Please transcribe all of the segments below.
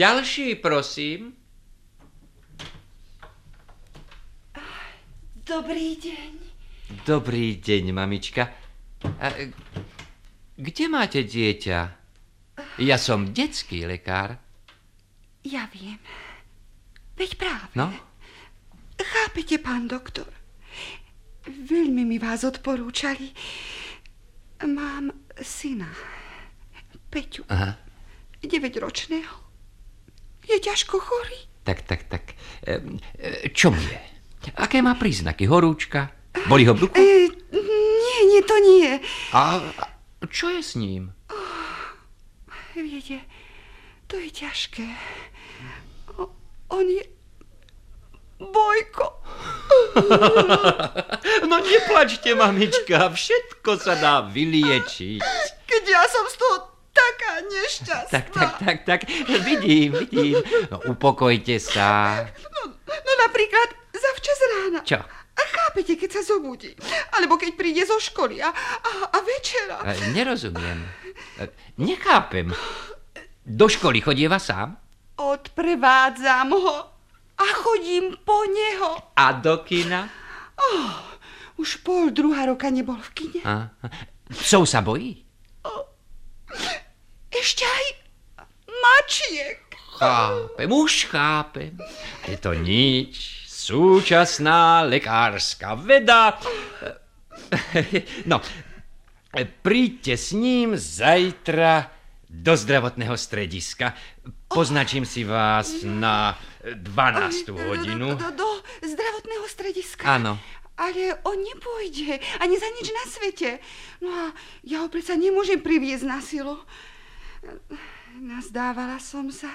Ďalší, prosím. Dobrý deň. Dobrý deň, mamička. A, e, kde máte dieťa? Ja som detský lekár. Ja viem. Veď práve. No? Chápete, pán doktor? Veľmi mi vás odporúčali. Mám syna. Peťu. Aha. 9-ročného. Je ťažko chorý. Tak, tak, tak. E, e, čo mu je? Aké má príznaky? Horúčka? Boli ho brucho? E, nie, nie, to nie. A, a čo je s ním? Viete, to je ťažké. O, on je... Bojko. No neplačte, mamička, všetko sa dá vyliečiť. Keď ja som z toho taká nešťastná. Tak, tak, tak, tak, vidím, vidím. No upokojte sa. No, no napríklad za včas rána. Čo? A chápete, keď sa zobudí. Alebo keď príde zo školy a, a, a večera. E, Nerozumiem. E, Nechápem. Do školy chodieva sám? Odprevádzam ho a chodím po neho. A do kina? Oh, už pol druhá roka nebol v kine. A, psov sa bojí? Ešte aj mačiek. Chápem, už chápem. Je to nič. Súčasná lekárska veda. No, príďte s ním zajtra do zdravotného strediska. Poznačím si vás na 12. hodinu. Do, do, do zdravotného strediska. Áno. Ale on nepôjde, ani za nič na svete. No a ja ho predsa nemôžem priviesť na silu. Nazdávala som sa,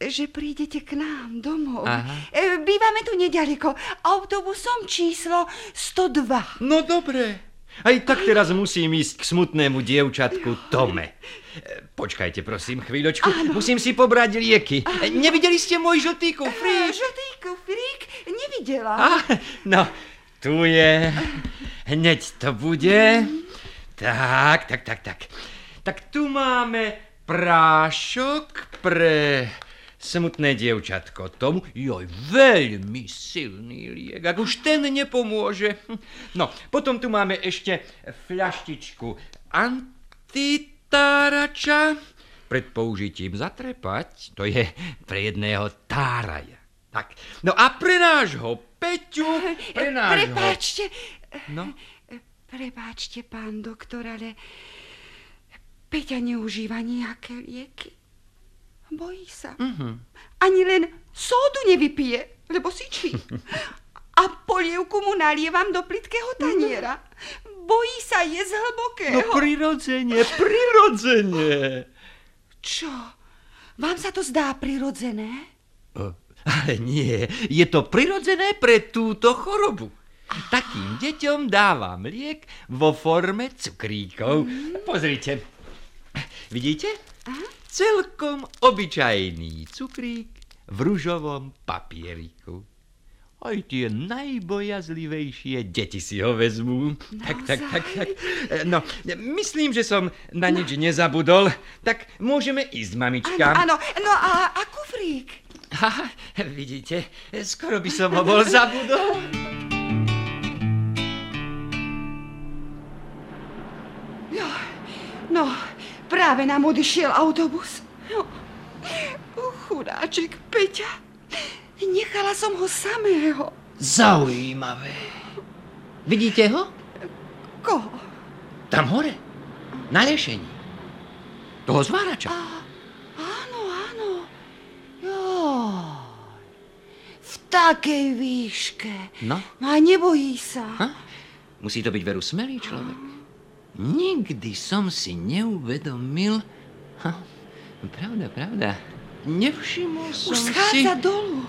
že prídete k nám domov. Aha. E, Bývame tu nedaleko, autobusom číslo 102. No dobre. Aj tak teraz musím ísť k smutnému dievčatku Tome. E, Počkajte, prosím, chvíľočku. Musím si pobrať lieky. E, Nevideli ste môj žltý kufrík? Žltý kufrík nevidela. Á, no, tu je. Hneď to bude. Tak, tak, tak, tak. Tak tu máme prášok pre smutné dievčatko tomu. Joj, veľmi silný liek. Ak už ten nepomôže. No, potom tu máme ešte fľaštičku antitárača. Pred použitím zatrepať, to je pre jedného táraja. Tak, no a pre nášho Peťu, pre nášho... Prepáčte, No, prepáčte, pán doktor, ale Peťa neužíva nejaké lieky. Bojí sa. Mhm. Ani len sódu nevypije, lebo sičí. A polievku mu nalievam do plitkého taniera. Bojí sa jesť hlbokého. no prirodzene, prirodzene. Čo? Vám sa to zdá prirodzené? Ale nie, je to prirodzené pre túto chorobu. Takým deťom dávam liek vo forme cukríkov. Pozrite. Vidíte? Celkom obyčajný cukrík v ružovom papieriku. Aj tie najbojazlivejšie deti si ho vezmú. Tak, tak, tak, tak. No, myslím, že som na nič nezabudol. Tak môžeme ísť, mamička. Áno, no a, a kufrík? Haha, vidíte, skoro by som ho bol zabudol. No, no, práve nám odišiel autobus. No, chudáček Peťa. Nechala som ho samého. Zaujímavé. Vidíte ho? Koho? Tam hore, na lešení. Toho zvárača. Áno, áno. Jo. V takej výške. No. A nebojí sa. Ha? Musí to byť veru smelý človek. Nikdy som si neuvedomil... Ha, pravda, pravda. Nevšimol som Už si... schádza dolu.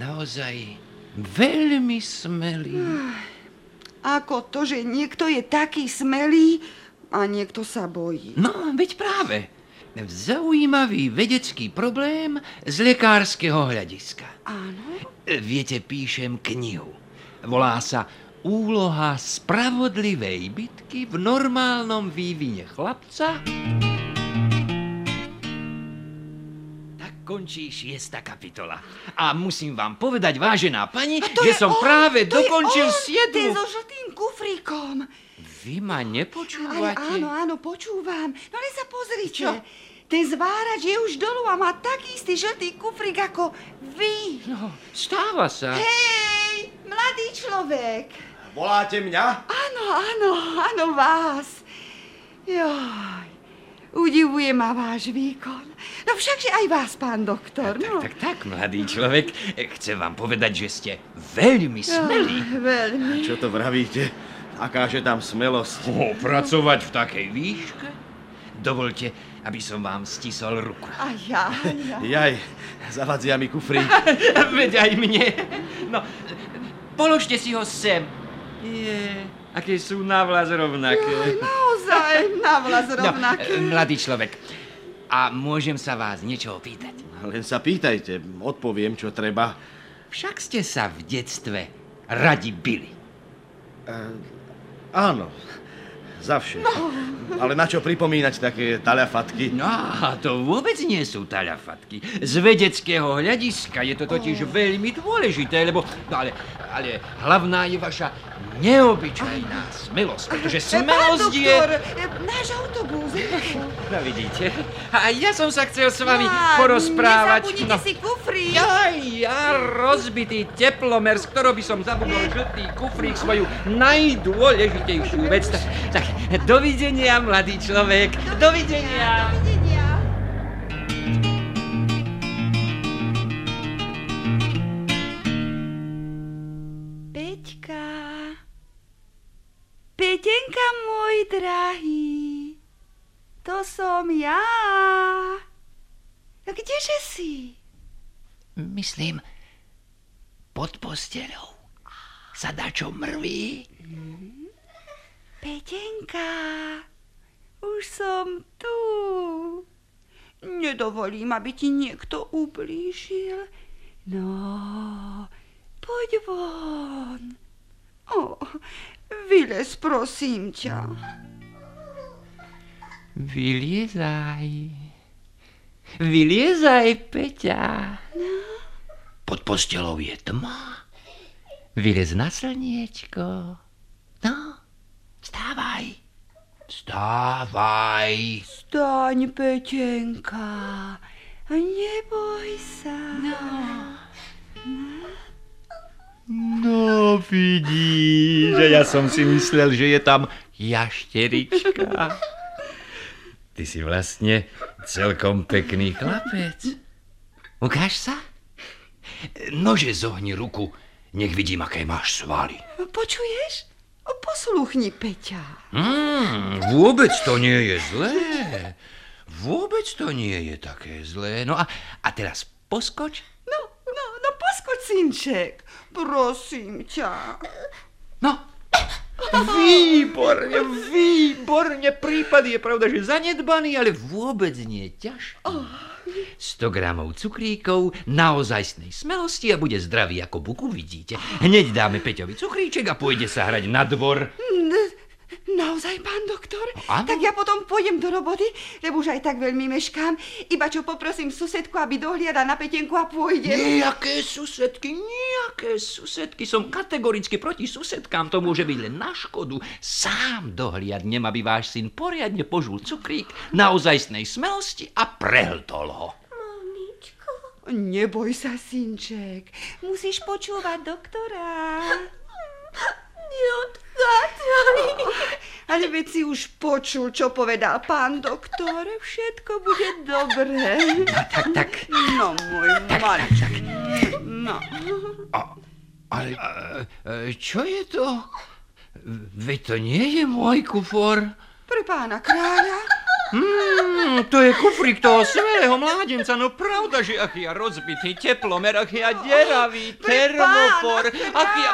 Naozaj veľmi smelý. Ako to, že niekto je taký smelý a niekto sa bojí. No, veď práve. Zaujímavý vedecký problém z lekárskeho hľadiska. Áno? Viete, píšem knihu. Volá sa Úloha spravodlivej bitky v normálnom vývine chlapca. Tak končí šiesta kapitola. A musím vám povedať, vážená pani, To že som on, práve to je dokončil on, siedmu. so žltým kufríkom. Vy ma Ale nepočúvate? áno, áno, počúvam. No ale sa pozrite. Čo? Ten zvárač je už dolu a má taký istý žltý kufrík ako vy. No, stáva sa. Hej, mladý človek. Voláte mňa? Áno, áno, áno, vás. Joj, udivuje ma váš výkon. No všakže aj vás, pán doktor. No. Tak, tak, mladý človek, chcem vám povedať, že ste veľmi smelí. Joj, veľmi. Čo to vravíte? Akáže tam smelosť? O, pracovať v takej výške? Dovolte, aby som vám stisol ruku. A ja, ja. Jaj, zavadzia mi kufrík. Veď aj mne. No, položte si ho sem. Je, aké sú navlas rovnaké. Naozaj, navlas rovnaké. No, mladý človek, a môžem sa vás niečo opýtať? Len sa pýtajte, odpoviem, čo treba. Však ste sa v detstve radi bili. Áno, zavše. Ale na čo pripomínať také taliafatky? No, to vôbec nie sú taľafatky. Z vedeckého hľadiska je to totiž veľmi dôležité, lebo... No ale, ale hlavná je vaša neobyčajná smelosť, pretože Pán smelosť je... doktor, náš autobus. No vidíte, a ja som sa chcel s vami Á, porozprávať. Nezabudnite si kufrík. Aj, ja rozbitý teplomer, z ktorého by som zabudol žltý kufrík, svoju najdôležitejšiu vec. Tak, tak dovidenia, mladý človek. Dovidenia. Dovidenia. Peťka. Petenka, môj drahý. To som ja. No kdeže si? Myslím, pod postelou sa dačo mrví. Petenka, už som tu. Nedovolím, aby ti niekto ublížil. No, poď von. O, vylez, prosím ťa. Vyliezaj. Vyliezaj, Peťa. Pod postelou je tma. Vylez na slniečko. No, vstávaj. Vstávaj. Staň, Petenka. Neboj sa. No. No vidíš, že ja som si myslel, že je tam jašterička. Ty si vlastne celkom pekný chlapec. Ukáž sa? Nože zohni ruku, nech vidím, aké máš svaly. Počuješ? Posluchni, Peťa. Hmm, vôbec to nie je zlé. Vôbec to nie je také zlé. No a, a teraz poskoč. No, no, no poskoč, synček. Prosím ťa. No, výborne, výborne. Prípad je pravda, že zanedbaný, ale vôbec nie ťažký. 100 gramov cukríkov, naozajstnej smelosti a bude zdravý ako buku, vidíte. Hneď dáme Peťovi cukríček a pôjde sa hrať na dvor. Naozaj, pán doktor? áno. Tak ja potom pôjdem do roboty, lebo už aj tak veľmi meškám. Iba čo poprosím susedku, aby dohliada na petenku a pôjdem. Nejaké susedky, nejaké susedky. Som kategoricky proti susedkám. To môže byť len na škodu. Sám dohliadnem, aby váš syn poriadne požul cukrík, naozajstnej smelosti a prehltol ho. Neboj sa, synček. Musíš počúvať doktora. Neodchádzaj. Ale veď si už počul, čo povedal pán doktor. Všetko bude dobré. Tak, tak. No, môj malý. No. A, ale a, e, čo je to? Veď to nie je môj kufor. Pre pána kráľa. Hmm, to je kufrík toho smelého mládenca. No pravda, že aký ja rozbitý teplomer, aký ja deravý termofor. Aký ja...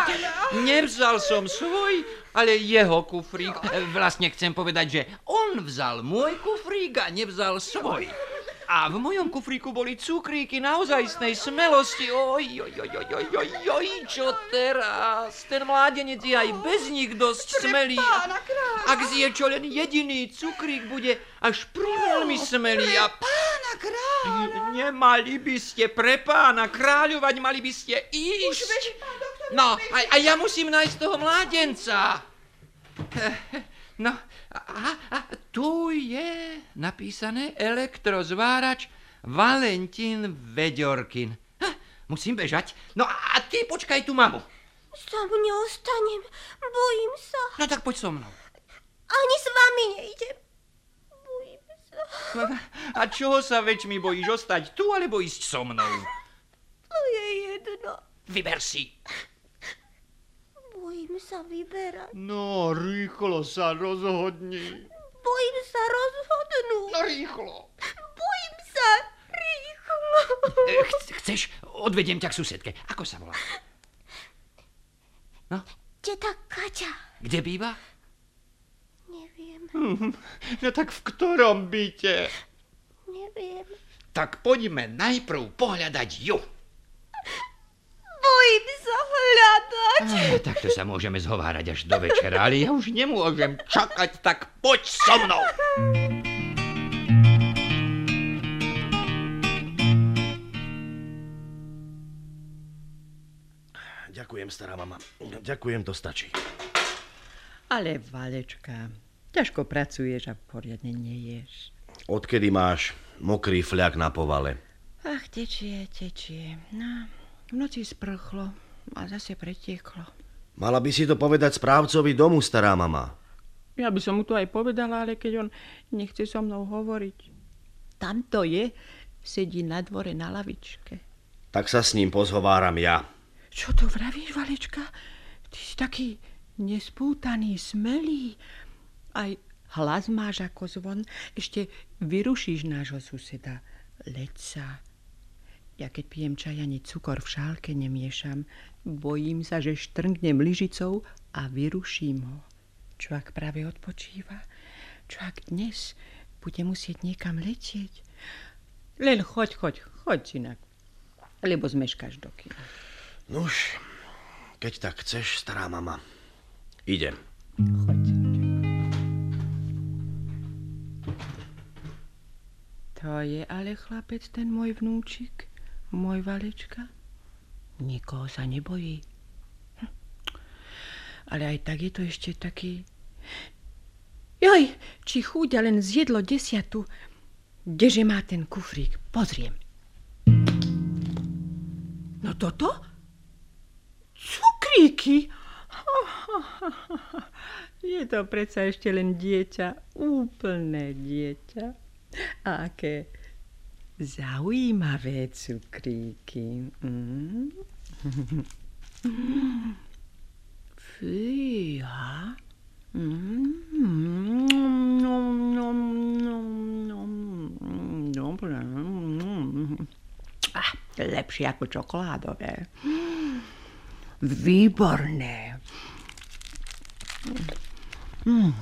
Nevzal som svoj, ale jeho kufrík. Vlastne chcem povedať, že on vzal môj kufrík a nevzal svoj. A v mojom kufríku boli cukríky naozajstnej smelosti. Oj, oj, oj, oj, oj, oj, oj, čo teraz? Ten mládenec je aj bez nich dosť smelý. Ak zje čo len jediný cukrík, bude až priveľmi smelý. A Pána kráľa. Nemali by ste pre pána kráľovať, mali by ste ísť. Už beží, pán doktor. No, a, a ja musím nájsť toho mládenca. No, a, a tu je napísané elektrozvárač Valentín Veďorkin. Ha, musím bežať. No a ty počkaj tu mamu. Sám neostanem. Bojím sa. No tak poď so mnou. Ani s vami nejdem. Bojím sa. A čoho sa väčšmi bojíš ostať tu alebo ísť so mnou? To je jedno. Vyber si. Bojím sa vyberať. No, rýchlo sa rozhodni. Bojím sa rozhodnúť. No rýchlo. Bojím sa rýchlo. E, ch- chceš? Odvediem ťa k susedke. Ako sa volá? No, Teta Kaťa. kde býva? Neviem, No tak v ktorom byte? neviem. Tak poďme najprv pohľadať ju. Bojím sa hľadať. Ej, takto sa môžeme zhovárať až do večera, ale ja už nemôžem čakať, tak poď so mnou. Ďakujem, stará mama. Ďakujem, to stačí. Ale, Valečka, ťažko pracuješ a poriadne neješ. Odkedy máš mokrý fľak na povale? Ach, tečie, tečie. No, v noci sprchlo a zase pretieklo. Mala by si to povedať správcovi domu, stará mama. Ja by som mu to aj povedala, ale keď on nechce so mnou hovoriť. Tam to je, sedí na dvore na lavičke. Tak sa s ním pozhováram ja. Čo to vravíš, Valečka? Ty si taký nespútaný, smelý. Aj hlas máš ako zvon. Ešte vyrušíš nášho suseda. Leca. Ja keď pijem čaj, ani cukor v šálke nemiešam. Bojím sa, že štrngnem lyžicou a vyruším ho. Čo ak práve odpočíva? Čo ak dnes bude musieť niekam letieť? Len choď, choď, choď, synak. Lebo zmeškáš do kina. Nuž, keď tak chceš, stará mama. Idem. Choď. To je ale chlapec, ten môj vnúčik, môj Valečka. Nikoho sa nebojí. Hm. Ale aj tak je to ešte taký... Joj, či chúďa len zjedlo desiatu. Kdeže má ten kufrík? Pozriem. No toto? Cukríky! Je to predsa ešte len dieťa, úplné dieťa. A aké zaujímavé cukríky. Mm. Fíha. Mm. Dobre. Ah, lepšie ako čokoládové. Výborné. Mm.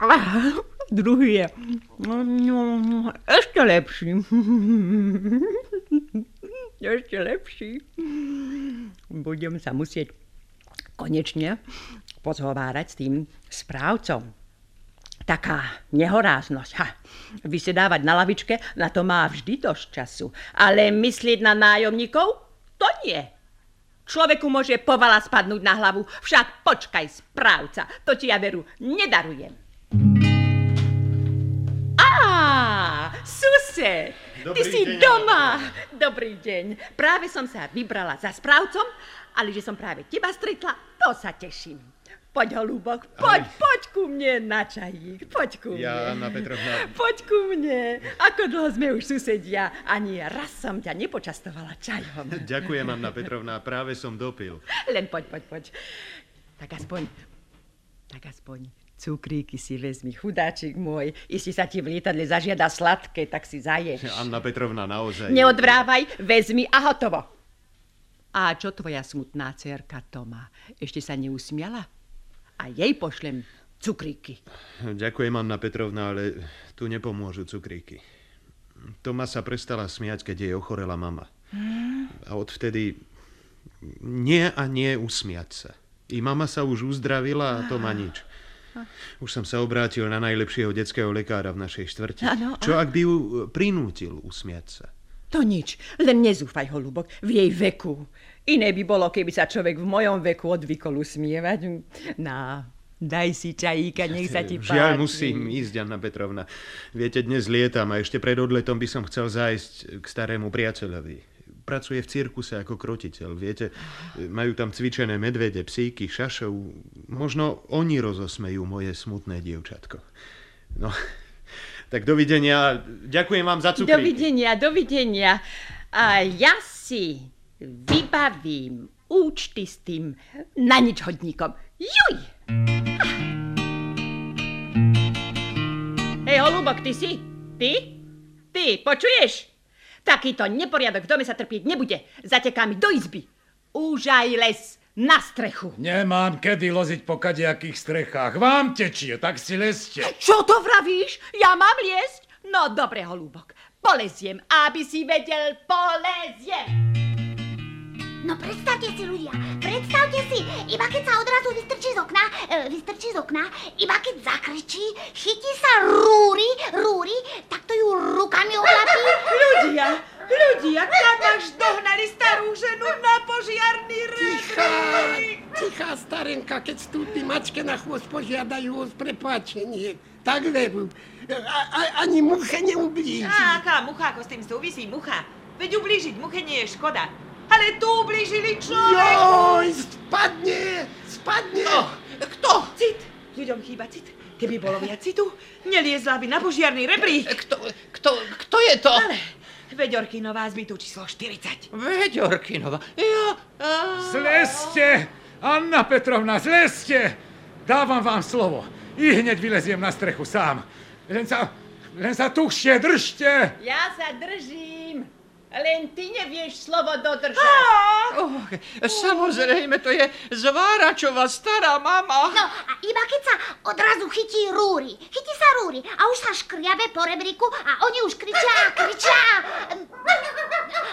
Ah, druhý je ešte lepší. Ešte lepší. Budem sa musieť konečne pozhovárať s tým správcom. Taká nehoráznosť. Ha. Vysedávať na lavičke, na to má vždy dosť času. Ale myslieť na nájomníkov, to nie. Človeku môže povala spadnúť na hlavu. Však počkaj, správca, to ti ja veru nedarujem. Ty Dobrý si deň, doma. Dobrý deň. Práve som sa vybrala za správcom, ale že som práve teba stretla, to sa teším. Poď, holúbok, poď, poď ku mne na čajík, poď ku mne. Ja, Anna Petrovna, Poď ku mne. Ako dlho sme už susedia, ani raz som ťa nepočastovala čajom. ďakujem, Anna Petrovna, práve som dopil. Len poď, poď, poď. Tak aspoň, tak aspoň cukríky si vezmi, chudáčik môj. Isti sa ti v lietadle zažiada sladké, tak si zaješ. Anna Petrovna, naozaj... Neodvrávaj, vezmi a hotovo. A čo tvoja smutná cerka Toma? Ešte sa neusmiala? A jej pošlem cukríky. Ďakujem, Anna Petrovna, ale tu nepomôžu cukríky. Toma sa prestala smiať, keď jej ochorela mama. A odvtedy nie a nie usmiať sa. I mama sa už uzdravila a to má Už som sa obrátil na najlepšieho detského lekára v našej štvrti. Áno, Čo ak by ju e, prinútil usmiať sa? To nič, len nezúfaj, holubok, v jej veku. Iné by bolo, keby sa človek v mojom veku odvykol usmievať. Na, daj si čajíka, nech sa ti páči. Žiaľ, musím ísť, Anna Petrovna. Viete, dnes lietam a ešte pred odletom by som chcel zájsť k starému priateľovi. Pracuje v cirkuse ako krotiteľ, viete. Majú tam cvičené medvede, psíky, šašov. Možno oni rozosmejú moje smutné dievčatko. No, tak dovidenia. Ďakujem vám za cukríky. Dovidenia, dovidenia. A ja si vybavím účty s tým na nič hodníkom. Juj! Hej, holubok, ty si? Ty? Ty, počuješ? Takýto neporiadok v dome sa trpieť nebude. Zateká mi do izby. Už aj les na strechu. Nemám kedy loziť po kadejakých strechách. Vám tečie, tak si leste. Čo to vravíš? Ja mám liesť? No dobre, holúbok. Poleziem, aby si vedel, poleziem. No predstavte si ľudia, predstavte si, iba keď sa odrazu vystrčí z okna, e, vystrčí z okna, iba keď zakričí, chytí sa rúry, rúry, tak to ju rukami ohlapí. Ľudia, ľudia, kam až dohnali starú ženu na požiarný Tichá, rebrík? tichá starenka, keď stúpi mačke na chvost, požiadajú o prepáčenie. Tak veru, a, a, ani muche neublíži. Aká mucha, ako s tým súvisí mucha? Veď ublížiť muche nie je škoda. Ale tu ublížili človek. Joj, spadne, spadne. Kto? Cit. Ľuďom chýba cit. Keby bolo viac citu, neliezla by na požiarný rebrík. Kto, kto, kto je to? Ale Veďorkinová zbytu číslo 40. Veď Orkinova. Ja, a... Zleste! Anna Petrovna, zleste! Dávam vám slovo. I hneď vyleziem na strechu sám. Len sa, len sa tušie, držte! Ja sa držím. Len ty nevieš slovo dodržať. Oh, samozrejme, to je Zváračová stará mama. No a iba keď sa odrazu chytí rúry, chytí sa rúry a už sa škriabe po rebríku a oni už kričia a kričia.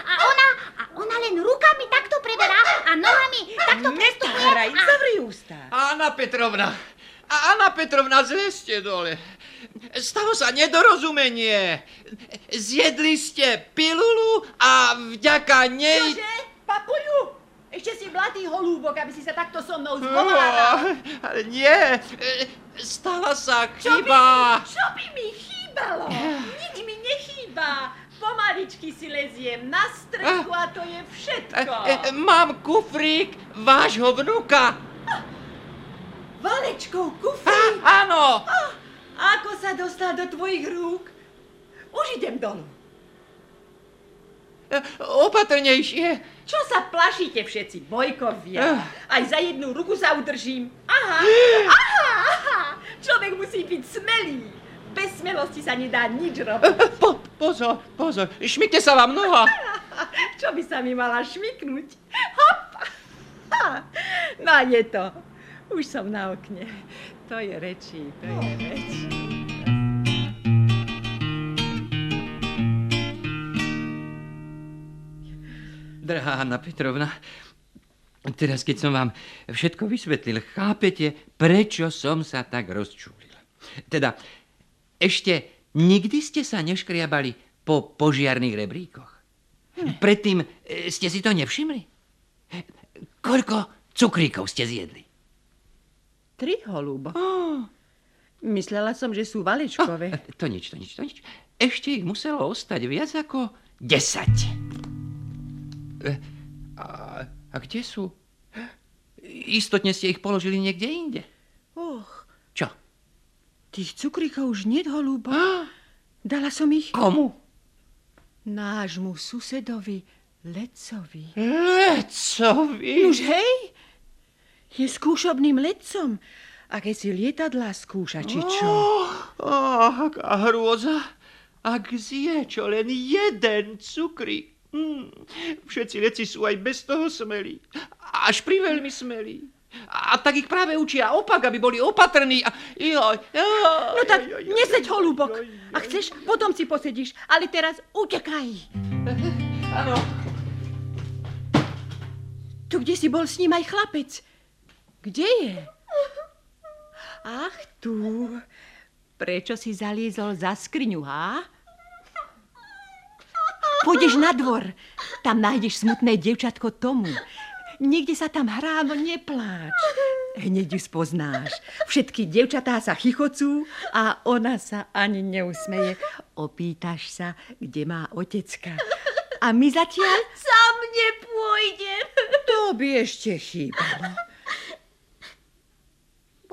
A ona, a ona len rukami takto preberá a nohami takto prestupuje. Netáraj, a- zavri ústa. Anna Petrovna, Anna Petrovna, zleste dole. Stalo sa nedorozumenie. Zjedli ste pilulu a vďaka nej... Čože? Papuľu? Ešte si mladý holúbok, aby si sa takto so mnou zhováral. Ale nie, stala sa Čo by, chyba. čo by mi chýbalo? Nič mi nechýba. Pomaličky si leziem na strechu a to je všetko. e, Mám kufrík vášho vnuka. Valečkou A, kufrík. áno. Ako sa dostal do tvojich rúk? Už idem dolu. E, Opatrnejšie. Čo sa plašíte všetci, bojkovia? Aj za jednu ruku sa udržím. Aha, aha, aha. Človek musí byť smelý. Bez smelosti sa nedá nič robiť. Po, pozor, pozor, šmykne sa vám noha. Čo by sa mi mala šmiknúť? Hop! No a je to. Už som na okne. To je rečí, to je rečí. Drahá Anna Petrovna, teraz keď som vám všetko vysvetlil, chápete, prečo som sa tak rozčúlil. Teda, ešte nikdy ste sa neškriabali po požiarných rebríkoch? Predtým e, ste si to nevšimli? Koľko cukríkov ste zjedli? Tri holúbo. Myslela som, že sú valečkové. To nič, to nič, to nič. Ešte ich muselo ostať viac ako 10. E, A, a kde sú? Istotne ste ich položili niekde inde. Och, Čo? tých cukríkov už nie, holúbo. Dala som ich Komu? nášmu susedovi Lecovi. Lecovi. Už hej, je skúšobným lecom. A keď si lietadlá skúša, či čo? Oh, aká hrôza. Ak zje čo len jeden cukrík. Mm, všetci leci sú aj bez toho smelí. Až priveľmi smelí. A tak ich práve učia opak, aby boli opatrní. A, joj, joj, No tak joj, joj, neseď holúbok. joj, joj. A chceš, potom si posedíš. Ale teraz utekaj. Áno. Tu, kde si bol s ním aj chlapec. Kde je? Ach tu, prečo si zaliezol za skriňu, há? Pôjdeš na dvor, tam nájdeš smutné devčatko Tomu. Niekde sa tam hrá, no nepláč. Hneď ju spoznáš. Všetky devčatá sa chichocú a ona sa ani neusmeje. Opýtaš sa, kde má otecka. A my zatiaľ... Sam nepôjdem. To by ešte chýbalo.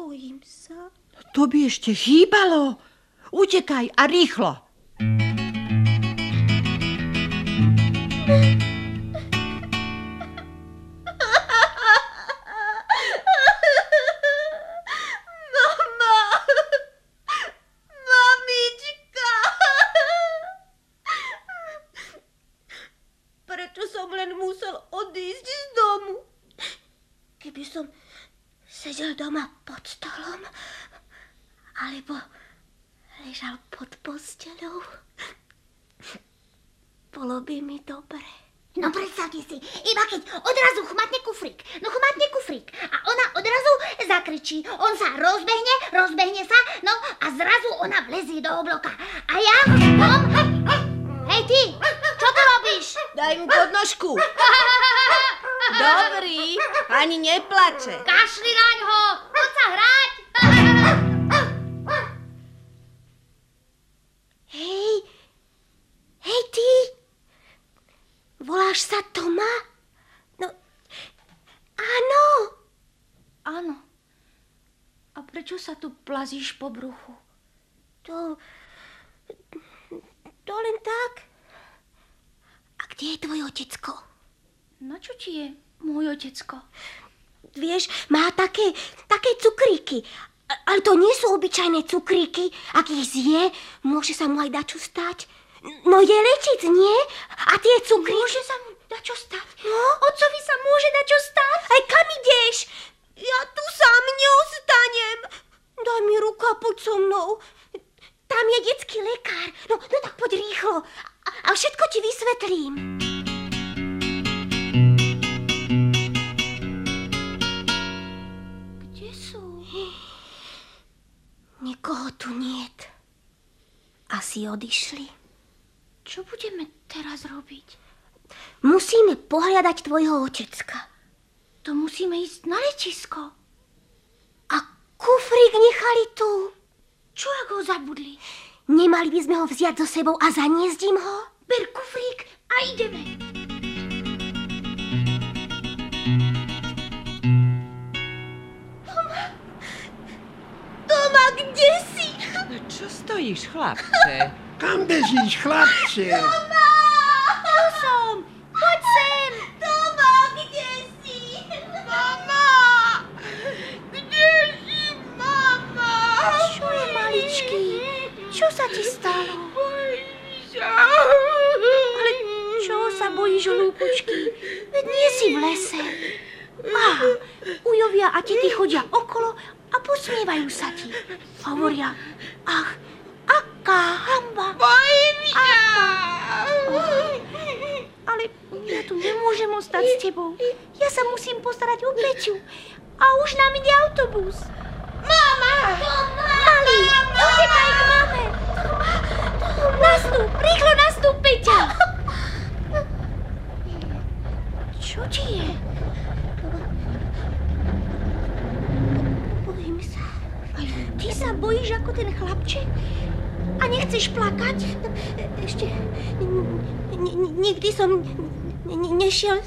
Bojím sa. To by ešte chýbalo. Utekaj a rýchlo. Prečo sa tu plazíš po bruchu? To... To len tak. A kde je tvoj otecko? Na čo ti je môj otecko? Vieš, má také, také cukríky. Ale to nie sú obyčajné cukríky. Ak ich zje, môže sa mu aj dačo stať. No je lečic, nie? A tie cukríky... Môže sa mu dačo stať? No? Otcovi sa môže dačo stať? Aj kam ideš? Ja tu sám neostanem. Daj mi ruku a poď so mnou. Tam je detský lekár. No, no tak poď rýchlo. A, a všetko ti vysvetlím. Kde sú? Nikoho tu niet. Asi odišli. Čo budeme teraz robiť? Musíme pohľadať tvojho otecka. To musíme ísť na letisko. A kufrík nechali tu. Čo ak ho zabudli? Nemali by sme ho vziať so sebou a zaniesť im ho? Ber kufrík a ideme. Toma, kde si? No čo stojíš, chlapče? Kam bežíš, chlapče? Tu som. Poď sem. Toma, kde si? Mama! Kde si, mama? Čo je, maličký? Čo sa ti stalo? Bojím sa. Ale čo sa bojíš, lúpučky? Veď nie si v lese. Á, ujovia a tety chodia okolo a posmievajú sa ti. Hovoria, ach, aká hamba. Bojím sa. Ale ja tu nemôžem ostať s tebou. Ja sa musím postarať o Peťu. A už nám ide autobus. Mama! Mali, utekaj k mame. Nastúp, rýchlo nastúp, Peťa. Čo ti je? Bojím sa. Ty sa bojíš ako ten chlapček? A nechceš plakať? Ešte n- n- nikdy som nešiel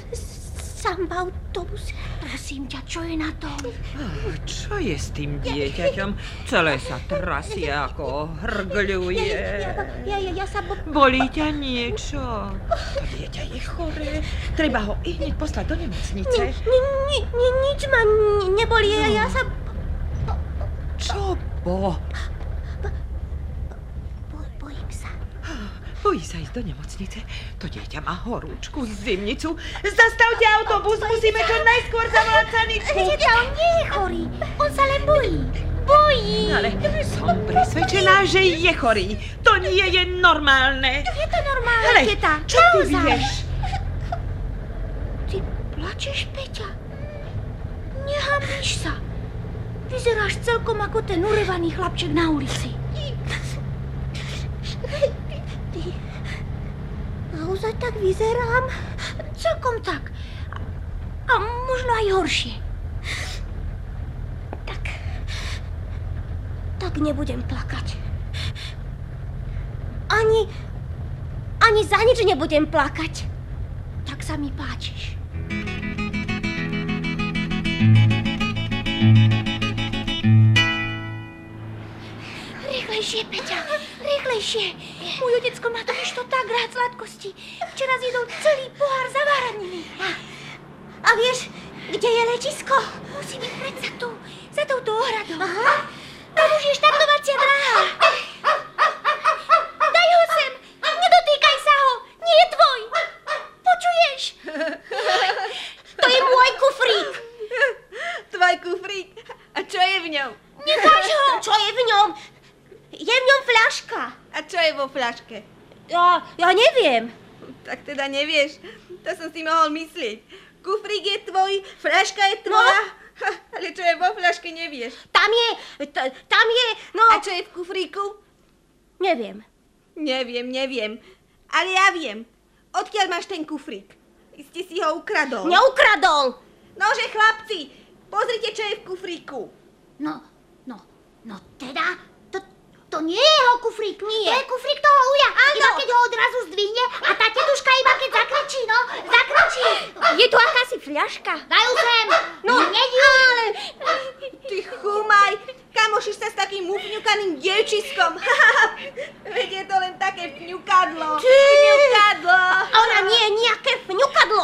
sám v autobuse. Prosím ťa, čo je na tom? Čo je s tým dieťaťom? Celé sa trasie ako hrgľuje. Ja, ja, ja sa bo... Bolí ťa niečo? To dieťa je choré. Treba ho i hneď poslať do nemocnice. Ni, ni, ni, ni, nič ma nebolí, ja, ja sa... Čo? Bo, bojím sa. Bojí sa ísť do nemocnice. To dieťa má horúčku, zimnicu. Zastavte autobus, musíme čo najskôr zavolať sanitku. Teta, on nie je chorý. On sa len bojí. Bojí. Ale som presvedčená, že je chorý. To nie je normálne. Je to normálne, Hele, teta. čo ty vieš? Ty plačeš, Peťa? Nehambíš sa. Vyzeráš celkom ako ten urevaný chlapček na ulici. Naozaj tak vyzerám? Celkom tak. A, možno aj horšie. Tak, tak nebudem plakať. Ani, ani za nič nebudem plakať. Tak sa mi páčiš. Rýchlejšie, Peťa, rýchlejšie. Môj otecko má totiž to tak rád sladkosti. Včera zjedol celý pohár zavaraniny. A, a vieš, kde je letisko? Musí byť predsa tu, za touto ohradou. Aha. Tam už je štartovacia dráha. Daj ho sem, nedotýkaj sa ho, nie je tvoj. Počuješ? To je môj kufrík. Tvoj kufrík. A čo je v ňom? Necháš ho. Čo je v ňom? Je v ňom fľaška. A čo fľaške? Ja, ja neviem. Tak teda nevieš. To som si mohol myslieť. Kufrík je tvoj, fľaška je tvoja. Ha, ale čo je vo fľaške, nevieš. Tam je, tam je, no... A čo je v kufríku? Neviem. Neviem, neviem. Ale ja viem. Odkiaľ máš ten kufrík? Ste si ho ukradol. Neukradol. Nože, chlapci, pozrite, čo je v kufríku. No, no, no teda, to, to nie je jeho kufrík. Nie. To je kufrík. Odrazu zdvihne a tá tetuška iba keď zakričí, no, zakričí. Je tu akási fľaška. Daj ju sem. No, nedí. Ale... Ty chumaj, kamošíš sa s takým ufňukaným dievčiskom. Veď je to len také fňukadlo. Ty. Fňukadlo. Ona nie je nejaké fňukadlo.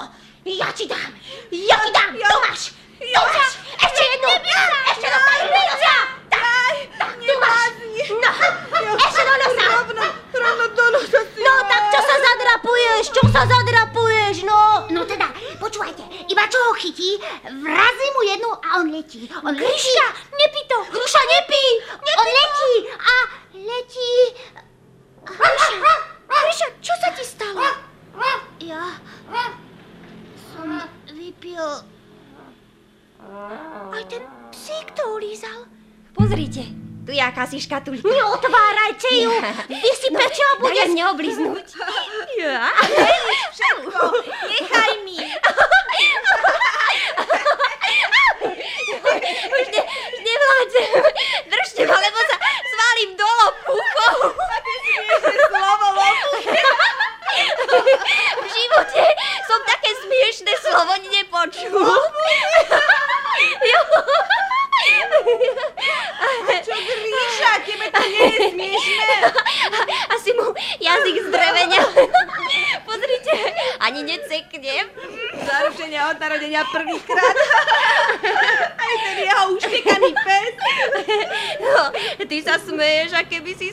Ja ti dám. Ja ti dám. Ja- To máš. To máš. Ešte jednu. Ešte do nosa. Daj, neblázni. No, ešte do nosa. Rovno, rovno do nosa si No tak čo sa zadrapuješ? Čo sa zadrapuješ, no? No teda, počúvajte, iba čo ho chytí, vrazí mu jednu a on letí. On letí. Gríša, nepí to. Gríša, nepí. On letí a letí. Gríša, Gríša, čo sa ti stalo? Ja som vypil... Aj ten psík to ulízal. Pozrite, tu je akási škatulka. Neotvárajte ju! Vysypete a bude... Daj neobliznúť. Ja? Všetko, nechaj mi. Už, ne, už nevládzem. Držte ma, lebo sa svalím do lopuchov. Také smiešné slovo lopuch. V živote som také smiešné slovo nepočul. Jo. Čo Gríša, tebe to nie je smiešné? Asi mu jazyk zdrevenia. Pozrite, ani neceknem. Narodenia prvýkrát. Aj ten jeho uštekaný pes. No, ty sa smeješ, a keby si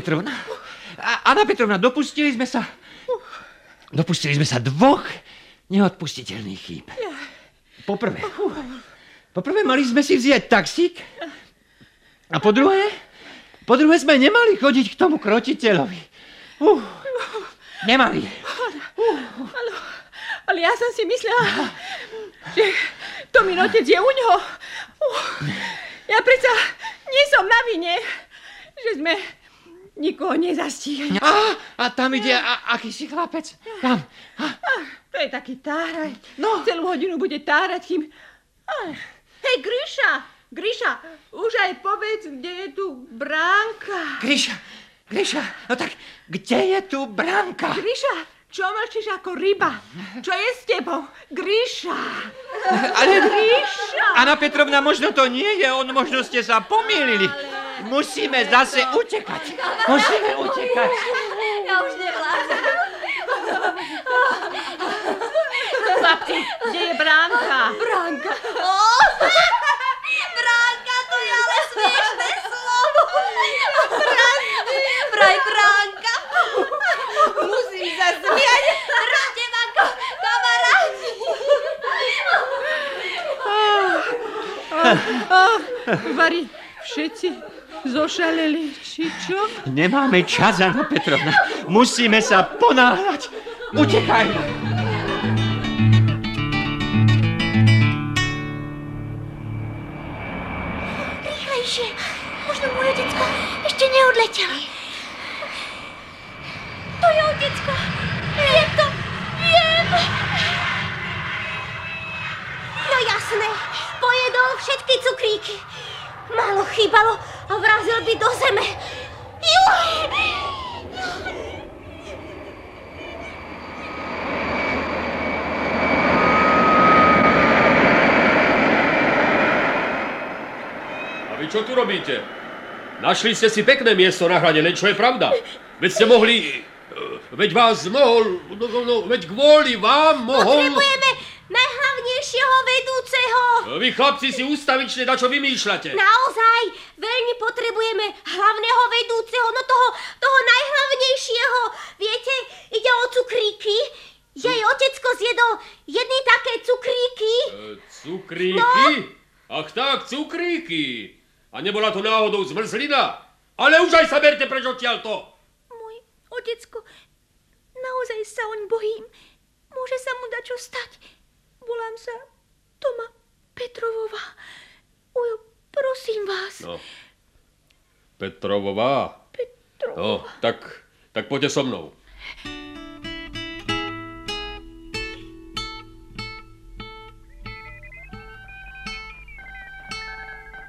Petrovna, Anna Petrovna, dopustili sme sa... Dopustili sme sa dvoch neodpustiteľných chýb. Poprvé, poprvé mali sme si vziať taxík a po druhé, po druhé sme nemali chodiť k tomu krotiteľovi. Uh, nemali. Ale, ale ja som si myslela, že Tomin otec je u ňoho. Uh, ja predsa nie som na vine, že sme nikoho nezastihli. A, a tam ide a, akýsi chlapec. Tam. To je taký táraj. No. Celú hodinu bude tárať, kým... Aj. Hej, Gríša, Gríša, už aj povedz, kde je tu bránka. Gríša, Gríša, no tak kde je tu bránka? Gríša, čo mlčíš ako ryba? Čo je s tebou? Gríša! Ale Gríša! Anna Petrovna, možno to nie je on, možno ste sa pomýlili. Musíme zase utekať. Musíme utekať. Ja už nevládzem. Babky, kde je bránka? Bránka. Bránka, to je ale smiešné slovo. Brandy. Vraj bránka. Musím zazmiať. Rade, Vanko, kamaráti. Ah, ah, ah. Ach, všetci zošaleli, či čo? Nemáme čas, Anna Petrovna. Musíme sa ponáhľať. Utekajme. Rýchlejšie. Možno moje decko ešte neodletel. To je otecko. Viem to. Viem. No jasné. Pojedol všetky cukríky. Málo chýbalo a vrazil by do zeme. Juj! A vy čo tu robíte? Našli ste si pekné miesto na hrade, len čo je pravda. Veď ste mohli... eh, Veď vás mohol... No, no, no, veď kvôli vám mohol... Potrebujeme najhlavnejšieho vedúceho. Vy chlapci si ústavične dačo vymýšľate. Naozaj, veľmi potrebujeme hlavného vedúceho, no toho, toho najhlavnejšieho. Viete, ide o cukríky. Jej otecko zjedol jedny také cukríky. Eh, Cukríky? Ach tak, cukríky. A nebola to náhodou zmrzlina? Ale už aj sa berte preč odtiaľto. Môj otecko, naozaj sa oň bojím. Môže sa mu dačo stať. Volám sa Toma Petrovová. Ujo, prosím vás. No. Petrovová. Petrová. No, tak, tak poďte so mnou.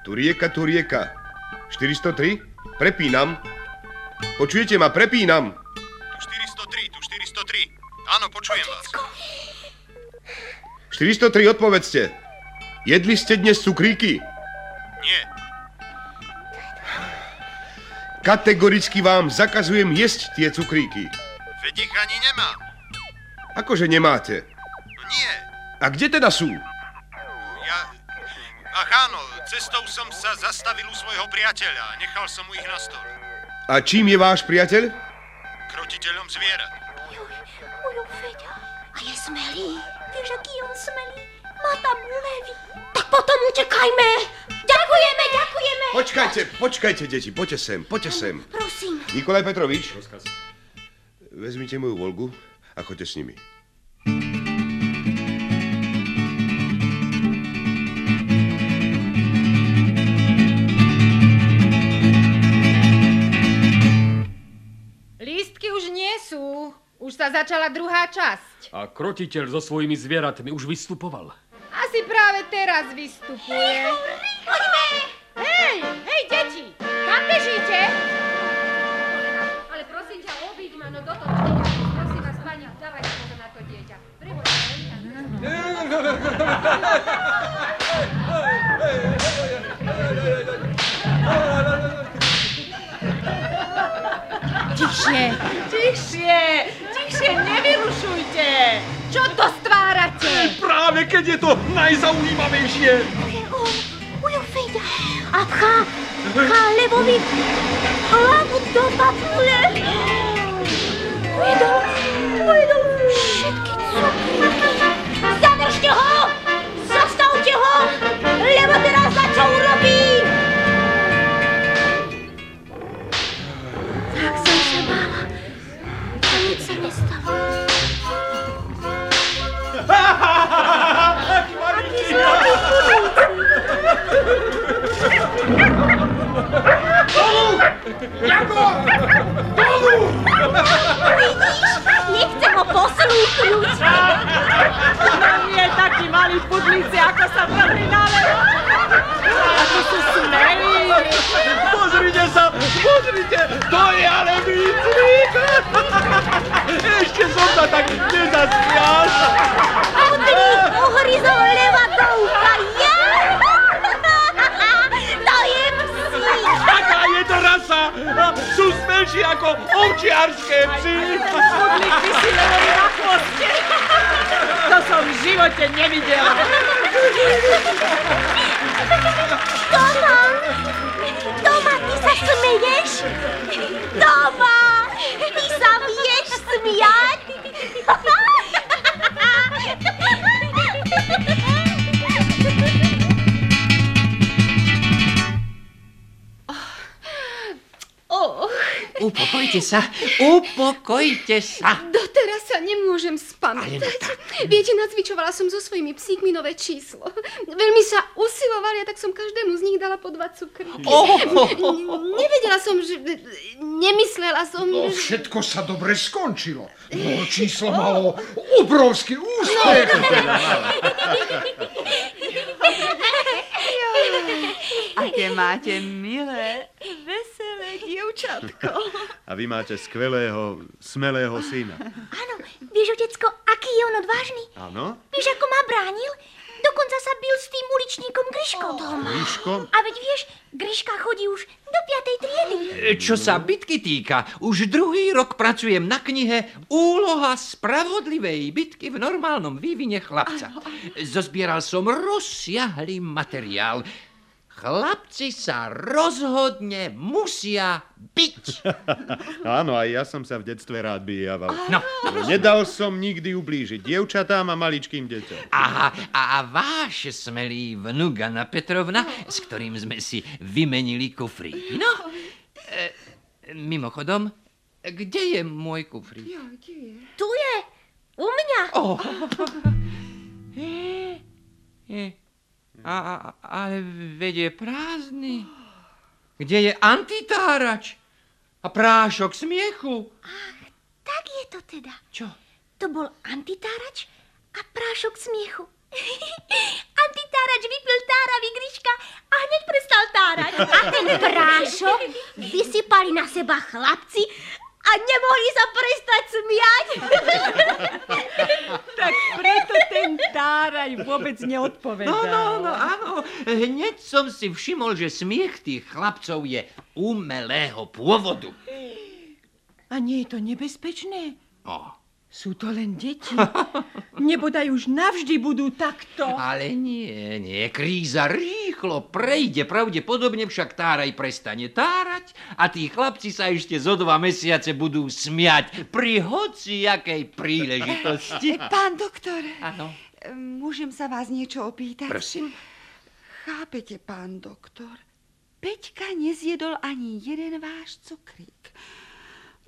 Tu rieka, tu rieka. 403? Prepínam. Počujete ma? Prepínam. Tu 403, tu 403. Áno, počujem vás. 403, odpovedzte. Jedli ste dnes cukríky? Nie. Kategoricky vám zakazujem jesť tie cukríky. Veď ich ani nemám. Akože nemáte? Nie. A kde teda sú? Ja... Ach áno, cestou som sa zastavil u svojho priateľa a nechal som mu ich na stole. A čím je váš priateľ? Krotiteľom zvierat. Ujo, Feďa. A je smelý. Vieš, aký smelý? Má tam levy. Tak potom utekajme. Ďakujeme, ďakujeme. Počkajte, počkajte, deti, poďte sem, poďte sem. Prosím. Nikolaj Petrovič, vezmite moju Volgu a choďte s nimi. Už sa začala druhá časť. A krotiteľ so svojimi zvieratmi už vystupoval. Asi práve teraz vystupuje. Poďme! Hej, hej, deti! Kam bežíte? Ale prosím ťa, obíď ma, no do toho dieťa. Prosím vás, pani, dávajte pozor na to dieťa. Prebož, Tišie, tišie, tišie, nevyrušujte. Čo to stvárate? Práve keď je to najzaujímavejšie. A pchá, pchá Levovi hlavu do papule. Ujedol, ujedol všetky cukríky. Jako! Dolu! Vidíš? Nechce ho poslúchnuť. No nie takí malí pudlíci, ako sa vrhli na levo. Ako sú smelí. Pozrite sa, pozrite, to je ale výcvik. Ešte som sa tak nezasmial. Udri, uhryzol leva rasa. Sú smelší ako ovčiarské psy. Pudlík by si. To som v živote nevidela. Upokojte sa, upokojte sa. Doteraz sa nemôžem spamätať. Viete, nacvičovala som so svojimi psíkmi nové číslo. Veľmi sa usilovali a tak som každému z nich dala po dva cukry. Oh. N- Nevedela som, že... Nemyslela som, No, že... všetko sa dobre skončilo. No, číslo malo obrovský úspech. Aké máte milé, veselé dievčatko. A vy máte skvelého, smelého syna. Áno, vieš, otecko, aký je on odvážny? Áno? Vieš, ako ma bránil? Dokonca sa bil s tým uličníkom Gryškom. Gryškom? A veď vieš, Gryška chodí už do piatej triedy. Čo sa bitky týka, už druhý rok pracujem na knihe Úloha spravodlivej bitky v normálnom vývine chlapca. Zozbieral som rozsiahlý materiál. Chlapci sa rozhodne musia byť. Áno, aj ja som sa v detstve rád bijával. No. Nedal som nikdy ublížiť dievčatám a maličkým deťom. A, a váš smelý vnuk Anna Petrovna, s ktorým sme si vymenili kufríky. No, e, mimochodom, kde je môj kufrík? Tu je, u mňa. Oh. Je, a, a, ale veď je prázdny. Kde je antitárač? A prášok smiechu? Tak je to teda. Čo? To bol antitárač a prášok smiechu. antitárač vypil táravý Gryška a hneď prestal tárať. A ten prášok vysypali na seba chlapci a nemohli sa prestať smiať. Tak preto ten táraj vôbec neodpovedal. No, no, no, áno. Hneď som si všimol, že smiech tých chlapcov je umelého pôvodu. A nie je to nebezpečné? O. Sú to len deti. Nebodaj už navždy budú takto. Ale nie, nie, kríza rýchlo prejde, pravdepodobne však táraj prestane tárať a tí chlapci sa ešte zo dva mesiace budú smiať pri hociakej príležitosti. Pán doktor, Áno. e, môžem sa vás niečo opýtať? Prosím. Chápete, pán doktor? Peťka nezjedol ani jeden váš cukrík.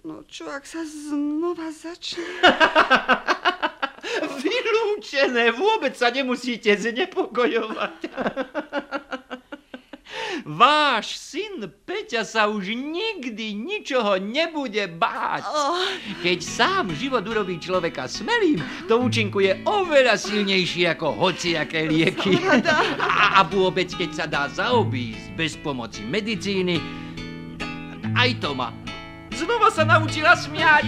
No čo, ak sa znova začne? Vylúčené, vôbec sa nemusíte znepokojovať. Váš syn Peťa sa už nikdy ničoho nebude báť. Keď sám život urobí človeka smelým, to účinkuje oveľa silnejšie ako hociaké lieky. A, a vôbec, keď sa dá zaobísť bez pomoci medicíny, aj to Znowu se nauczyła śmiać.